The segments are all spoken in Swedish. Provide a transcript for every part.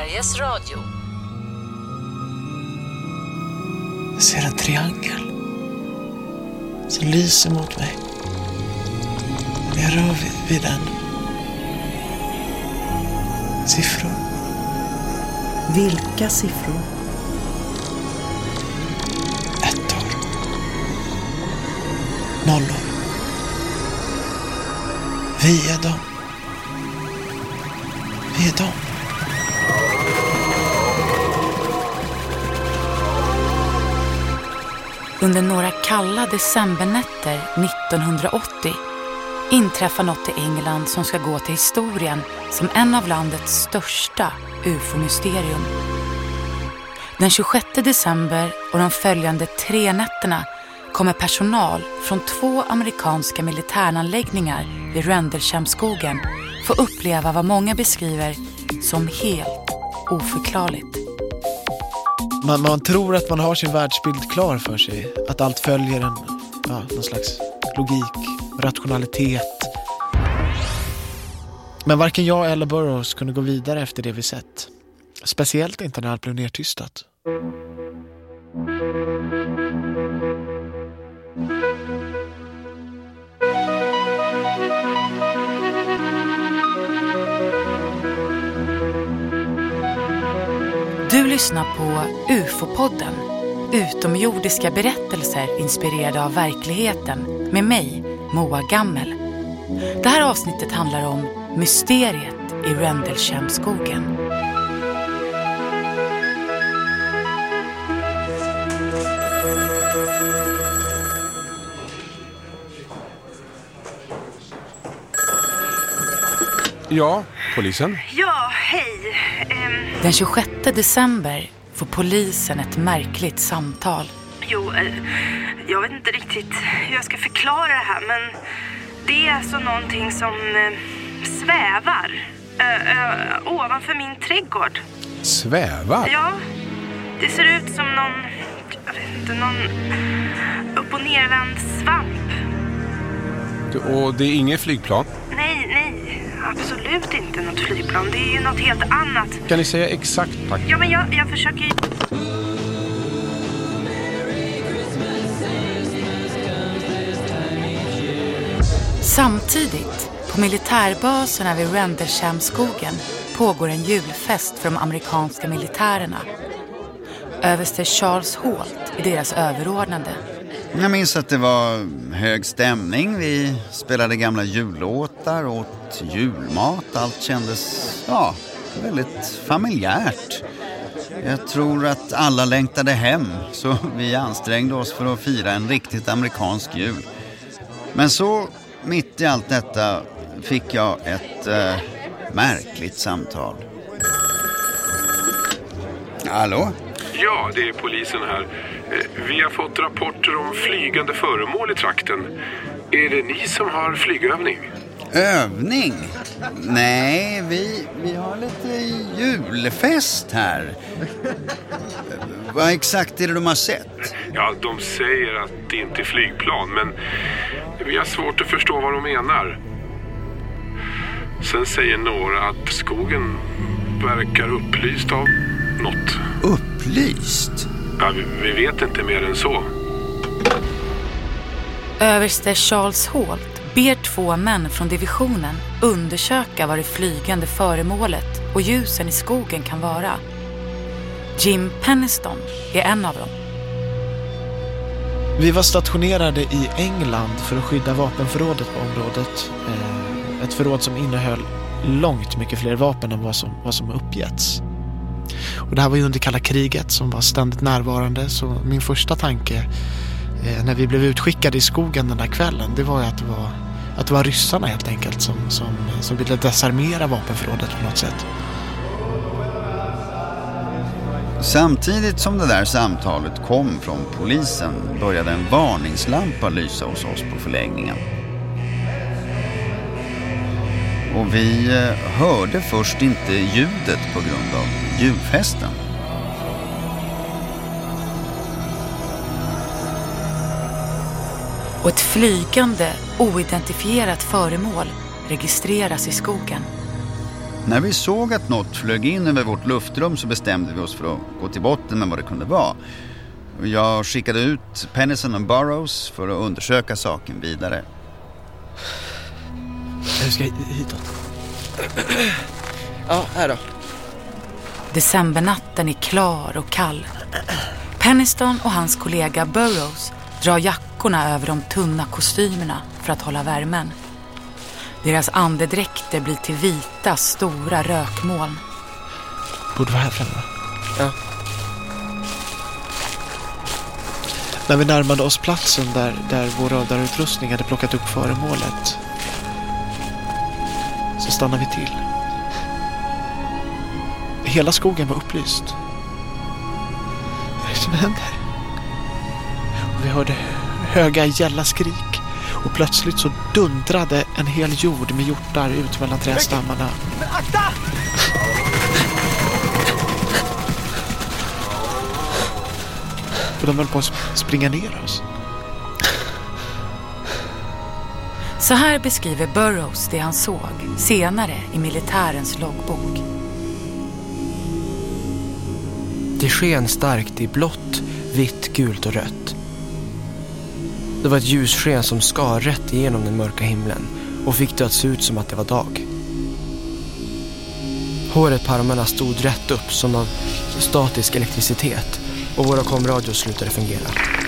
Sveriges Radio. Jag ser en triangel som lyser mot mig. När jag rör vid, vid den. Siffror. Vilka siffror? Ettor. Nollor. Vi är dem. Vi är dem. Under några kalla decembernätter 1980 inträffar något i England som ska gå till historien som en av landets största ufo-mysterium. Den 26 december och de följande tre nätterna kommer personal från två amerikanska militäranläggningar vid Rendlesham-skogen få uppleva vad många beskriver som helt oförklarligt. Man, man tror att man har sin världsbild klar för sig. Att allt följer en ja, någon slags logik, rationalitet. Men varken jag eller Burroughs kunde gå vidare efter det vi sett. Speciellt inte när allt blev nedtystat. Du lyssnar på UFO-podden. Utomjordiska berättelser inspirerade av verkligheten med mig, Moa Gammel. Det här avsnittet handlar om mysteriet i Rendlesham-skogen. Ja, polisen. Ja, hej. Ehm, Den 26 december får polisen ett märkligt samtal. jo, eh, jag vet inte riktigt hur jag ska förklara det här, men det är alltså någonting som eh, svävar eh, ovanför min trädgård. Svävar? Ja, det ser ut som någon, jag vet inte, någon upp och nervänd svamp. Och det är inget flygplan? Nej, nej, absolut inte något flygplan. Det är ju något helt annat. Kan ni säga exakt tack? Ja, men jag, jag försöker ju... Samtidigt, på militärbaserna vid Rendlesham-skogen pågår en julfest för de amerikanska militärerna. Överste Charles Holt är deras överordnade. Jag minns att det var hög stämning. Vi spelade gamla jullåtar, åt julmat. Allt kändes, ja, väldigt familjärt. Jag tror att alla längtade hem, så vi ansträngde oss för att fira en riktigt amerikansk jul. Men så, mitt i allt detta, fick jag ett eh, märkligt samtal. Hallå? Ja, det är polisen här. Eh, Vi har fått rapporter om flygande föremål i trakten. Är det ni som har flygövning? Övning? Nej, vi, vi har lite julfest här. Vad exakt är det de har sett? Ja, de säger att det inte är flygplan, men vi har svårt att förstå vad de menar. Sen säger några att skogen verkar upplyst av något. Upplyst? Ja, vi, vi vet inte mer än så. Överste Charles Holt ber två män från divisionen undersöka vad det flygande föremålet och ljusen i skogen kan vara. Jim Penniston är en av dem. Vi var stationerade i England för att skydda vapenförrådet på området. Eh, Ett förråd som innehöll långt mycket fler vapen än vad som, vad som uppgetts. Och det här var ju under kalla kriget som var ständigt närvarande så min första tanke eh, när vi blev utskickade i skogen den där kvällen det var ju att det var, att det var ryssarna helt enkelt som, som, som ville desarmera vapenförrådet på något sätt. Samtidigt som det där samtalet kom från polisen började en varningslampa lysa hos oss på förläggningen. Och vi eh, hörde först inte ljudet på grund av julfesten. Och ett flygande, oidentifierat föremål registreras i skogen. När vi såg att något flög in över vårt luftrum så bestämde vi oss för att gå till botten med vad det kunde vara. Jag skickade ut Pennison och Burrows för att undersöka saken vidare. Jag ska hitåt. Ja, här då. Decembernatten är klar och kall. Penniston och hans kollega Burrows drar jackorna över de tunna kostymerna för att hålla värmen. Deras andedräkter blir till vita, stora rökmoln. Borde vara här framme. Ja. När vi närmade oss platsen där, där vår radarutrustning hade plockat upp föremålet så stannade vi till. Hela skogen var upplyst. Vad är det som händer? Och vi hörde höga gälla skrik och plötsligt så dundrade en hel jord med hjortar ut mellan trädstammarna. Men akta! Och de höll på att springa ner oss. Så här beskriver Burroughs det han såg senare i militärens loggbok. Det sken starkt i blått, vitt, gult och rött. Det var ett ljussken som skar rätt igenom den mörka himlen och fick det att se ut som att det var dag. Håret på armarna stod rätt upp som av statisk elektricitet och våra komradios slutade fungera.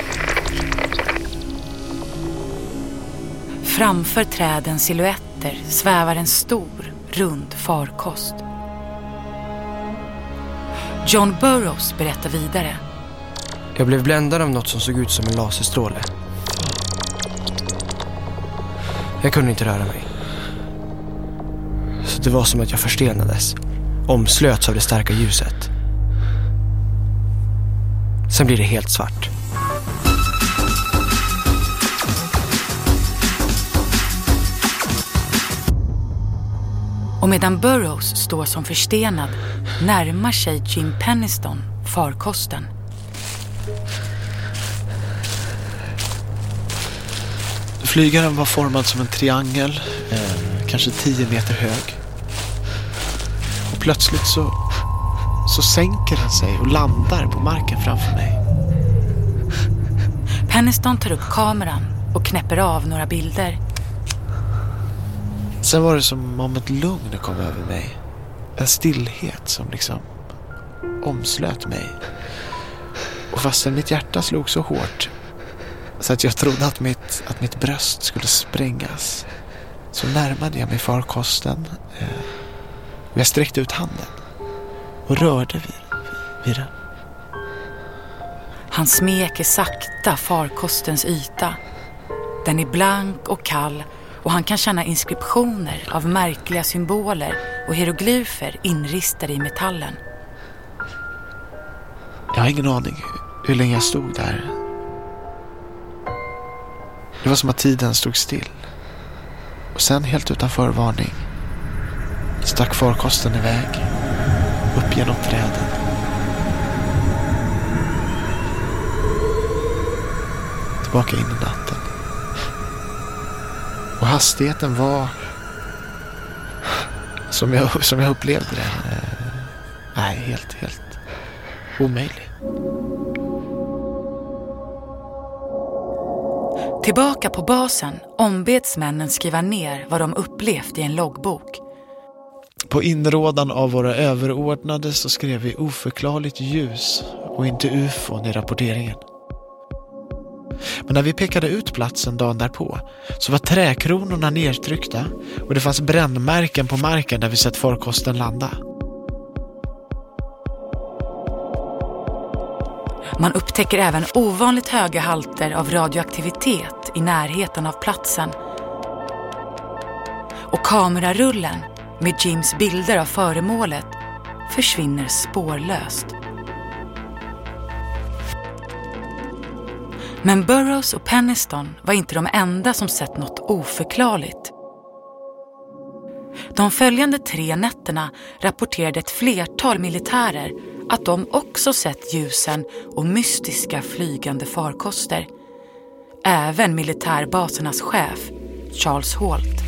Framför trädens silhuetter svävar en stor, rund farkost. John Burroughs berättar vidare. Jag blev bländad av något som såg ut som en laserstråle. Jag kunde inte röra mig. Så det var som att jag förstenades. Omslöts av det starka ljuset. Sen blir det helt svart. Och medan Burroughs står som förstenad närmar sig Jim Penniston farkosten. Flygaren var formad som en triangel, eh, kanske 10 meter hög. Och plötsligt så, så sänker den sig och landar på marken framför mig. Penniston tar upp kameran och knäpper av några bilder. Sen var det som om ett lugn kom över mig. En stillhet som liksom omslöt mig. Och fastän mitt hjärta slog så hårt så att jag trodde att mitt, att mitt bröst skulle sprängas så närmade jag mig farkosten. Eh, och jag sträckte ut handen och rörde vid, vid den. Han smeker sakta farkostens yta. Den är blank och kall och han kan känna inskriptioner av märkliga symboler och hieroglyfer inristade i metallen. Jag har ingen aning hur länge jag stod där. Det var som att tiden stod still. Och sen helt utan förvarning stack farkosten iväg upp genom träden. Tillbaka in i natten. Och hastigheten var som jag, som jag upplevde det. Eh, nej, helt, helt omöjlig. Tillbaka på basen ombeds männen skriva ner vad de upplevt i en loggbok. På inrådan av våra överordnade så skrev vi oförklarligt ljus och inte ufon i rapporteringen. Men när vi pekade ut platsen dagen därpå så var träkronorna nedtryckta och det fanns brännmärken på marken där vi sett farkosten landa. Man upptäcker även ovanligt höga halter av radioaktivitet i närheten av platsen. Och kamerarullen med Jims bilder av föremålet försvinner spårlöst. Men Burroughs och Peniston var inte de enda som sett något oförklarligt. De följande tre nätterna rapporterade ett flertal militärer att de också sett ljusen och mystiska flygande farkoster. Även militärbasernas chef, Charles Holt.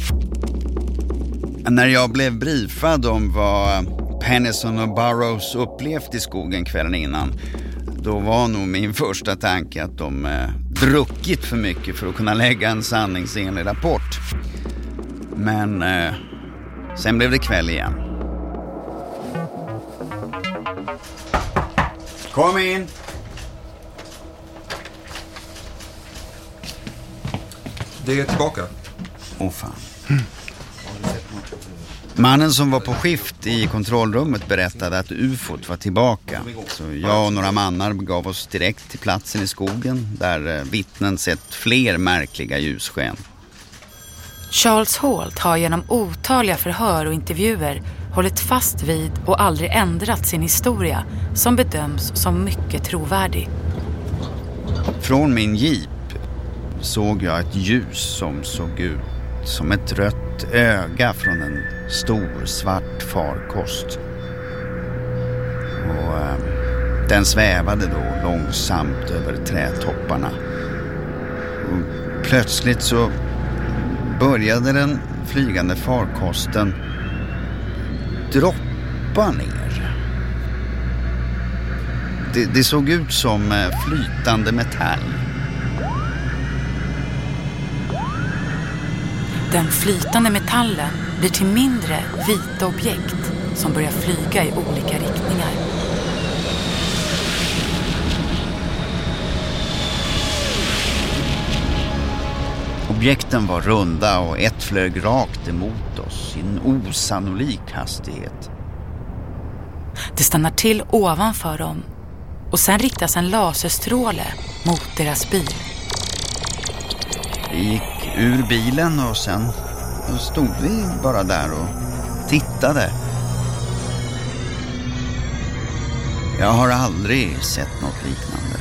När jag blev briefad om vad Pennison och Burroughs upplevt i skogen kvällen innan då var nog min första tanke att de eh, druckit för mycket för att kunna lägga en sanningsenlig rapport. Men eh, sen blev det kväll igen. Kom in! Det är tillbaka. Åh fan. Mannen som var på skift i kontrollrummet berättade att ufot var tillbaka. Så jag och några mannar begav oss direkt till platsen i skogen där eh, vittnen sett fler märkliga ljussken. Charles Holt har genom otaliga förhör och intervjuer hållit fast vid och aldrig ändrat sin historia som bedöms som mycket trovärdig. Från min jeep såg jag ett ljus som såg ut som ett rött öga från en stor svart farkost. Och eh, den svävade då långsamt över trädtopparna. Och plötsligt så började den flygande farkosten droppa ner. Det, det såg ut som eh, flytande metall. Den flytande metallen blir till mindre vita objekt som börjar flyga i olika riktningar. Objekten var runda och ett flög rakt emot oss i en osannolik hastighet. Det stannar till ovanför dem och sen riktas en laserstråle mot deras bil. Vi gick ur bilen och sen stod vi bara där och tittade. Jag har aldrig sett något liknande.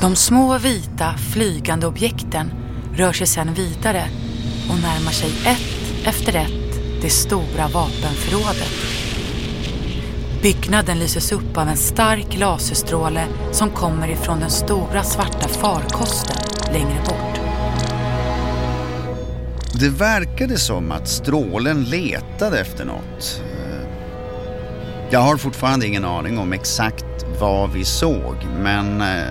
De små vita flygande objekten rör sig sedan vidare och närmar sig ett efter ett det stora vapenförrådet. Byggnaden lyses upp av en stark laserstråle som kommer ifrån den stora svarta farkosten längre bort. Det verkade som att strålen letade efter något. Jag har fortfarande ingen aning om exakt vad vi såg, men eh,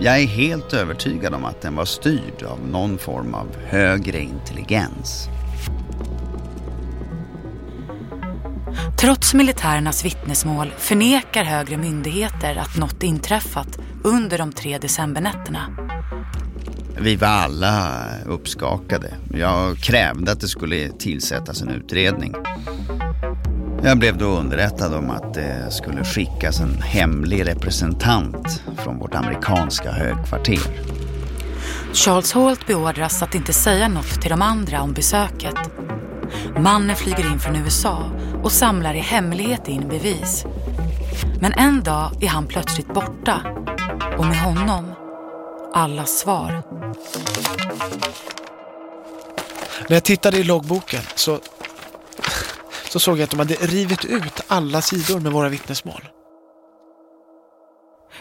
jag är helt övertygad om att den var styrd av någon form av högre intelligens. Trots militärernas vittnesmål förnekar högre myndigheter att något inträffat under de tre decembernätterna. Vi var alla uppskakade. Jag krävde att det skulle tillsättas en utredning. Jag blev då underrättad om att det skulle skickas en hemlig representant från vårt amerikanska högkvarter. Charles Holt beordras att inte säga något till de andra om besöket. Mannen flyger in från USA och samlar i hemlighet in bevis. Men en dag är han plötsligt borta och med honom alla svar. När jag tittade i loggboken så, så såg jag att de hade rivit ut alla sidor med våra vittnesmål.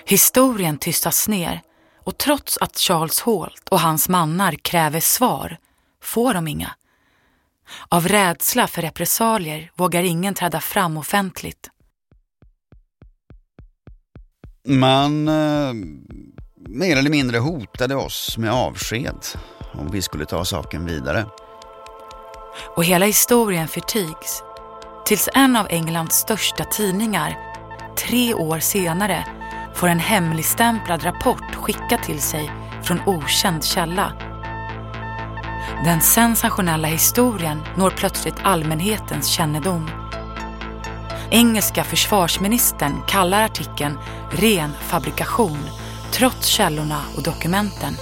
Historien tystas ner och trots att Charles Holt och hans mannar kräver svar får de inga. Av rädsla för repressalier vågar ingen träda fram offentligt. Man eh, mer eller mindre hotade oss med avsked om vi skulle ta saken vidare. Och hela historien förtigs tills en av Englands största tidningar tre år senare får en hemligstämplad rapport skickad till sig från okänd källa. Den sensationella historien når plötsligt allmänhetens kännedom. Engelska försvarsministern kallar artikeln ren fabrikation trots källorna och dokumenten.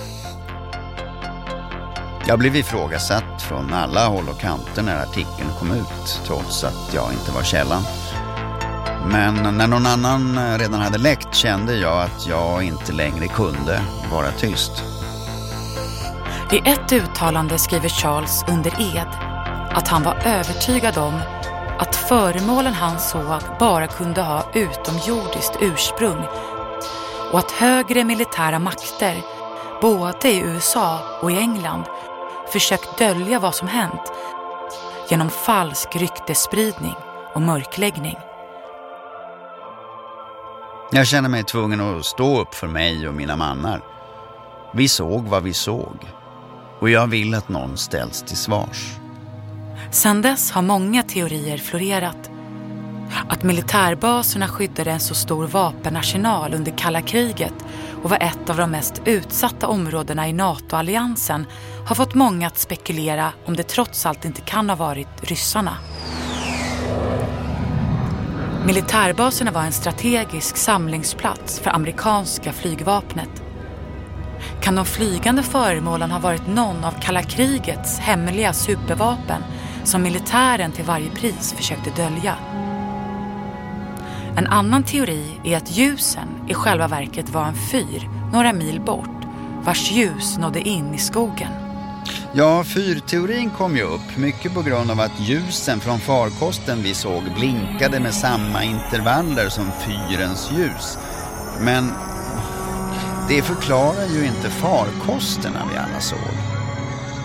Jag blev ifrågasatt från alla håll och kanter när artikeln kom ut, trots att jag inte var källan. Men när någon annan redan hade läckt kände jag att jag inte längre kunde vara tyst. I ett uttalande skriver Charles under ed att han var övertygad om att föremålen han såg bara kunde ha utomjordiskt ursprung och att högre militära makter, både i USA och i England, försökt dölja vad som hänt genom falsk ryktesspridning och mörkläggning. Jag känner mig tvungen att stå upp för mig och mina mannar. Vi såg vad vi såg. Och jag vill att någon ställs till svars. Sedan dess har många teorier florerat. Att militärbaserna skyddade en så stor vapenarsenal under kalla kriget och var ett av de mest utsatta områdena i NATO-alliansen har fått många att spekulera om det trots allt inte kan ha varit ryssarna. Militärbaserna var en strategisk samlingsplats för amerikanska flygvapnet. Kan de flygande föremålen ha varit någon av kalla krigets hemliga supervapen som militären till varje pris försökte dölja? En annan teori är att ljusen i själva verket var en fyr några mil bort vars ljus nådde in i skogen. Ja, fyrteorin kom ju upp mycket på grund av att ljusen från farkosten vi såg blinkade med samma intervaller som fyrens ljus. Men det förklarar ju inte farkosterna vi alla såg.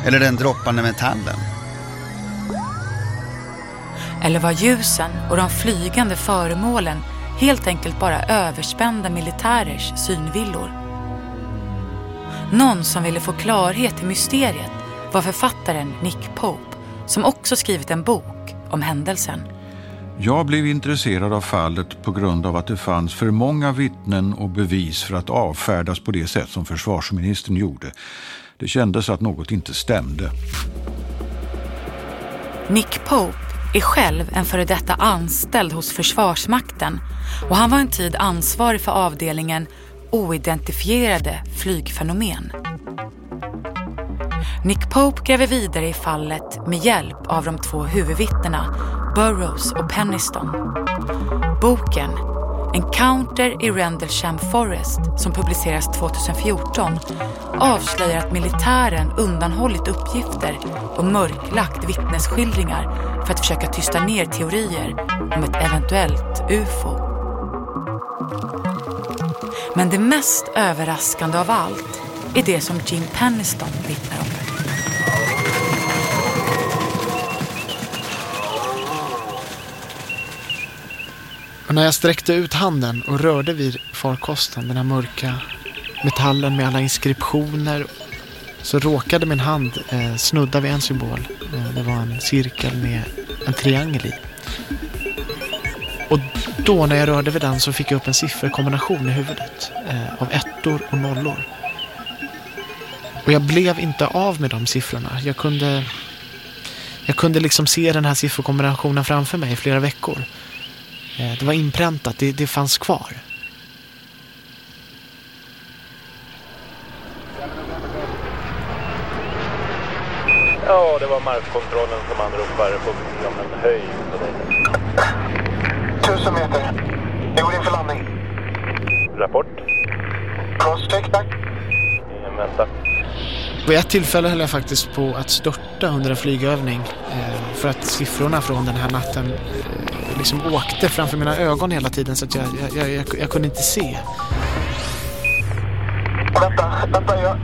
Eller den droppande metallen. Eller var ljusen och de flygande föremålen helt enkelt bara överspända militärers synvillor? Någon som ville få klarhet i mysteriet var författaren Nick Pope som också skrivit en bok om händelsen. Jag blev intresserad av fallet på grund av att det fanns för många vittnen och bevis för att avfärdas på det sätt som försvarsministern gjorde. Det kändes att något inte stämde. Nick Pope är själv en före detta anställd hos Försvarsmakten och han var en tid ansvarig för avdelningen oidentifierade flygfenomen. Nick Pope gräver vidare i fallet med hjälp av de två huvudvittnena Burroughs och Penniston. Boken Encounter i Rendlesham Forest som publiceras 2014 avslöjar att militären undanhållit uppgifter och mörklagt vittnesskildringar för att försöka tysta ner teorier om ett eventuellt UFO. Men det mest överraskande av allt är det som Jim Penniston vittnar om. Och när jag sträckte ut handen och rörde vid farkosten, den här mörka metallen med alla inskriptioner, så råkade min hand eh, snudda vid en symbol. Eh, det var en cirkel med en triangel i. Och då när jag rörde vid den så fick jag upp en sifferkombination i huvudet eh, av ettor och nollor. Och jag blev inte av med de siffrorna. Jag kunde, jag kunde liksom se den här sifferkombinationen framför mig i flera veckor. Eh, det var inpräntat, det, det fanns kvar. Ja, det var markkontrollen som anropade på om en höjd. Tusen meter. Jag går in för landning. Rapport. Crosscheck, tack. Vänta. Vid ett tillfälle höll jag faktiskt på att störta under en flygövning för att siffrorna från den här natten eh, liksom åkte framför mina ögon hela tiden så att jag, jag, jag, jag, jag kunde inte se. Vänta, vänta, jag...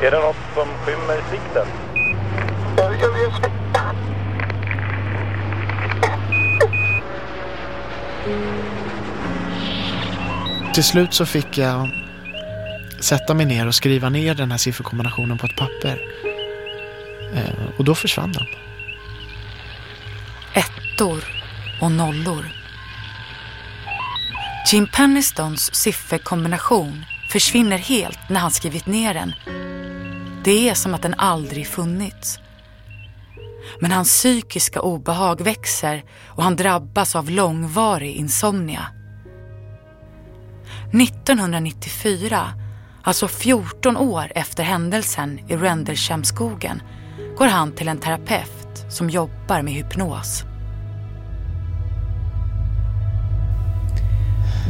Är det något som skymmer sikten? Jag, jag, jag... Till slut så fick jag sätta mig ner och skriva ner den här sifferkombinationen på ett papper. Eh, och då försvann den. Ettor och nollor. Jim Pennistons sifferkombination försvinner helt när han skrivit ner den. Det är som att den aldrig funnits. Men hans psykiska obehag växer och han drabbas av långvarig insomnia. 1994, alltså 14 år efter händelsen i Rendlesham-skogen, går han till en terapeut som jobbar med hypnos.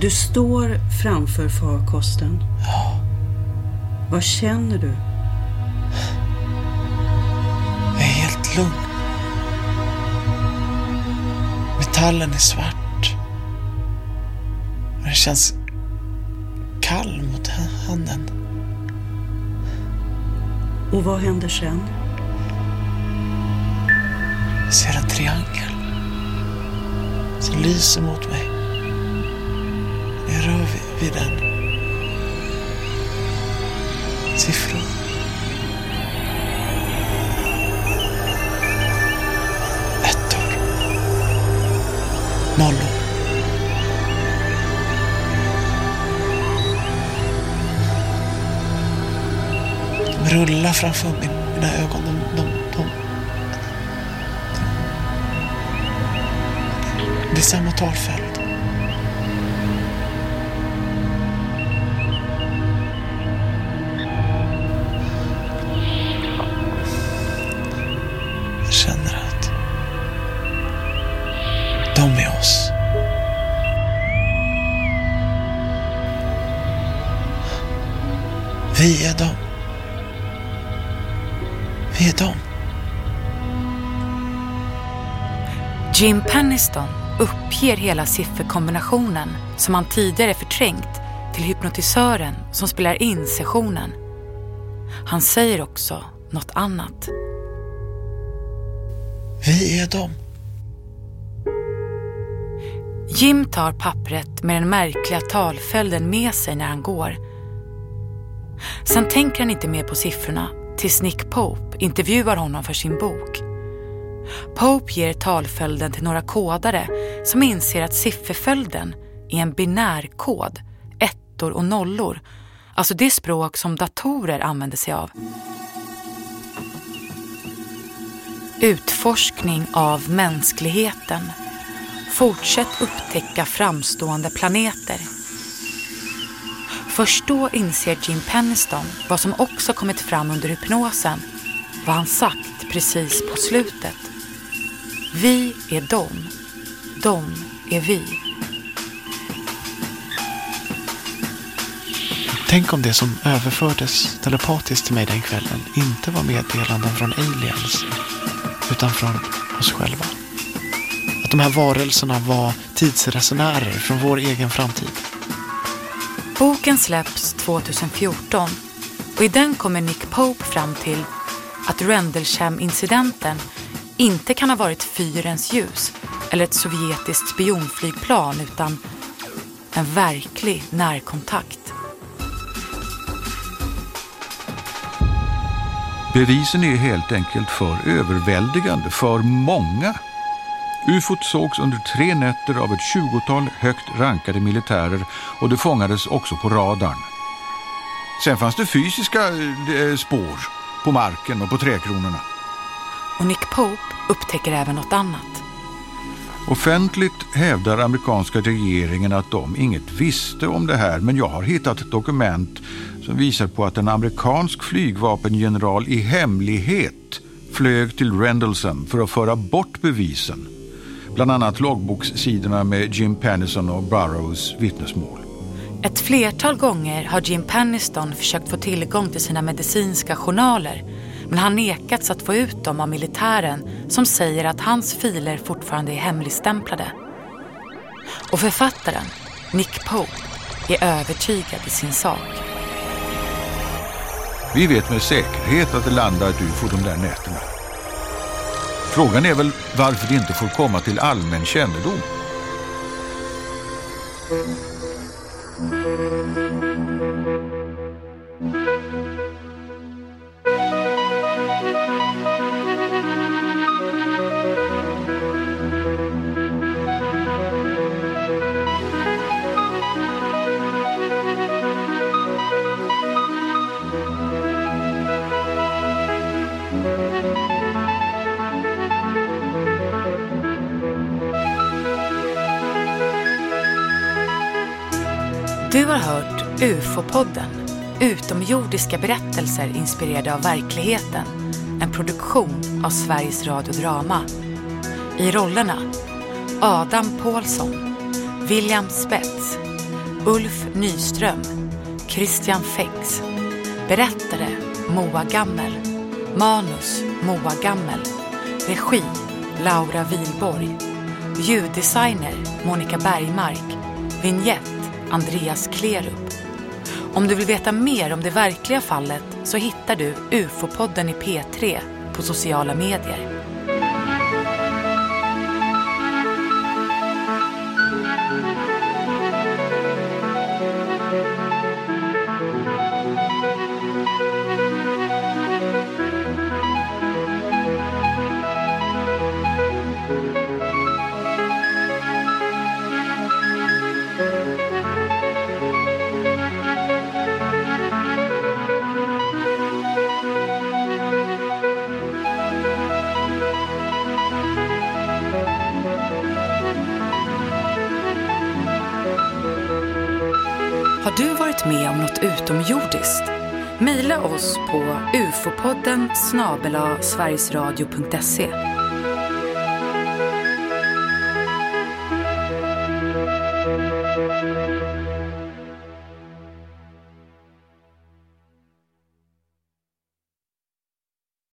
Du står framför farkosten. Ja. Vad känner du? Jag är helt lugn. Metallen är svart. Och den känns kall mot handen. Och vad händer sen? Jag ser en triangel som lyser mot mig. Jag rör vid, vid den. Siffror. Ettor. Nollor. De framför min, mina ögon. De, de, de, det är samma talföljd. Jag känner att de är oss. Vi är dem. Är dem. Jim Penniston uppger hela sifferkombinationen som han tidigare förträngt till hypnotisören som spelar in sessionen. Han säger också något annat. Vi är dem. Jim tar pappret med den märkliga talföljden med sig när han går. Sen tänker han inte mer på siffrorna tills Nick Pope intervjuar honom för sin bok. Pope ger talföljden till några kodare som inser att sifferföljden är en binärkod, ettor och nollor, alltså det språk som datorer använder sig av. Utforskning av mänskligheten. Fortsätt upptäcka framstående planeter. Först då inser Jim Penniston vad som också kommit fram under hypnosen, vad han sagt precis på slutet. Vi är dom. Dom är vi. Tänk om det som överfördes telepatiskt till mig den kvällen inte var meddelanden från aliens, utan från oss själva. Att de här varelserna var tidsresenärer från vår egen framtid. Boken släpps 2014 och i den kommer Nick Pope fram till att Rendlesham-incidenten inte kan ha varit fyrens ljus eller ett sovjetiskt spionflygplan utan en verklig närkontakt. Bevisen är helt enkelt för överväldigande, för många. UFOt sågs under tre nätter av ett tjugotal högt rankade militärer och det fångades också på radarn. Sen fanns det fysiska eh, spår på marken och på träkronorna. Och Nick Pope upptäcker även något annat. Offentligt hävdar amerikanska regeringen att de inget visste om det här men jag har hittat ett dokument som visar på att en amerikansk flygvapengeneral i hemlighet flög till Rendlesham för att föra bort bevisen. Bland annat loggbokssidorna med Jim Pennison och Burroughs vittnesmål. Ett flertal gånger har Jim Penniston försökt få tillgång till sina medicinska journaler men han nekats att få ut dem av militären som säger att hans filer fortfarande är hemligstämplade. Och författaren, Nick Pope, är övertygad i sin sak. Vi vet med säkerhet att det landar ett ufo de där nätterna. Frågan är väl varför det inte får komma till allmän kännedom. Du har hört UFO-podden, utomjordiska berättelser inspirerade av verkligheten. En produktion av Sveriges Radio Drama. I rollerna Adam Pålsson, William Spets, Ulf Nyström, Christian Fex. Berättare Moa Gammel. Manus Moa Gammel. Regi Laura Wilborg. Ljuddesigner Monica Bergmark. Vignett Andreas Klerup. Om du vill veta mer om det verkliga fallet så hittar du UFO-podden i P3 på sociala medier. Med om något utomjordiskt? Mejla oss på ufopodden snabela sverigesradio.se.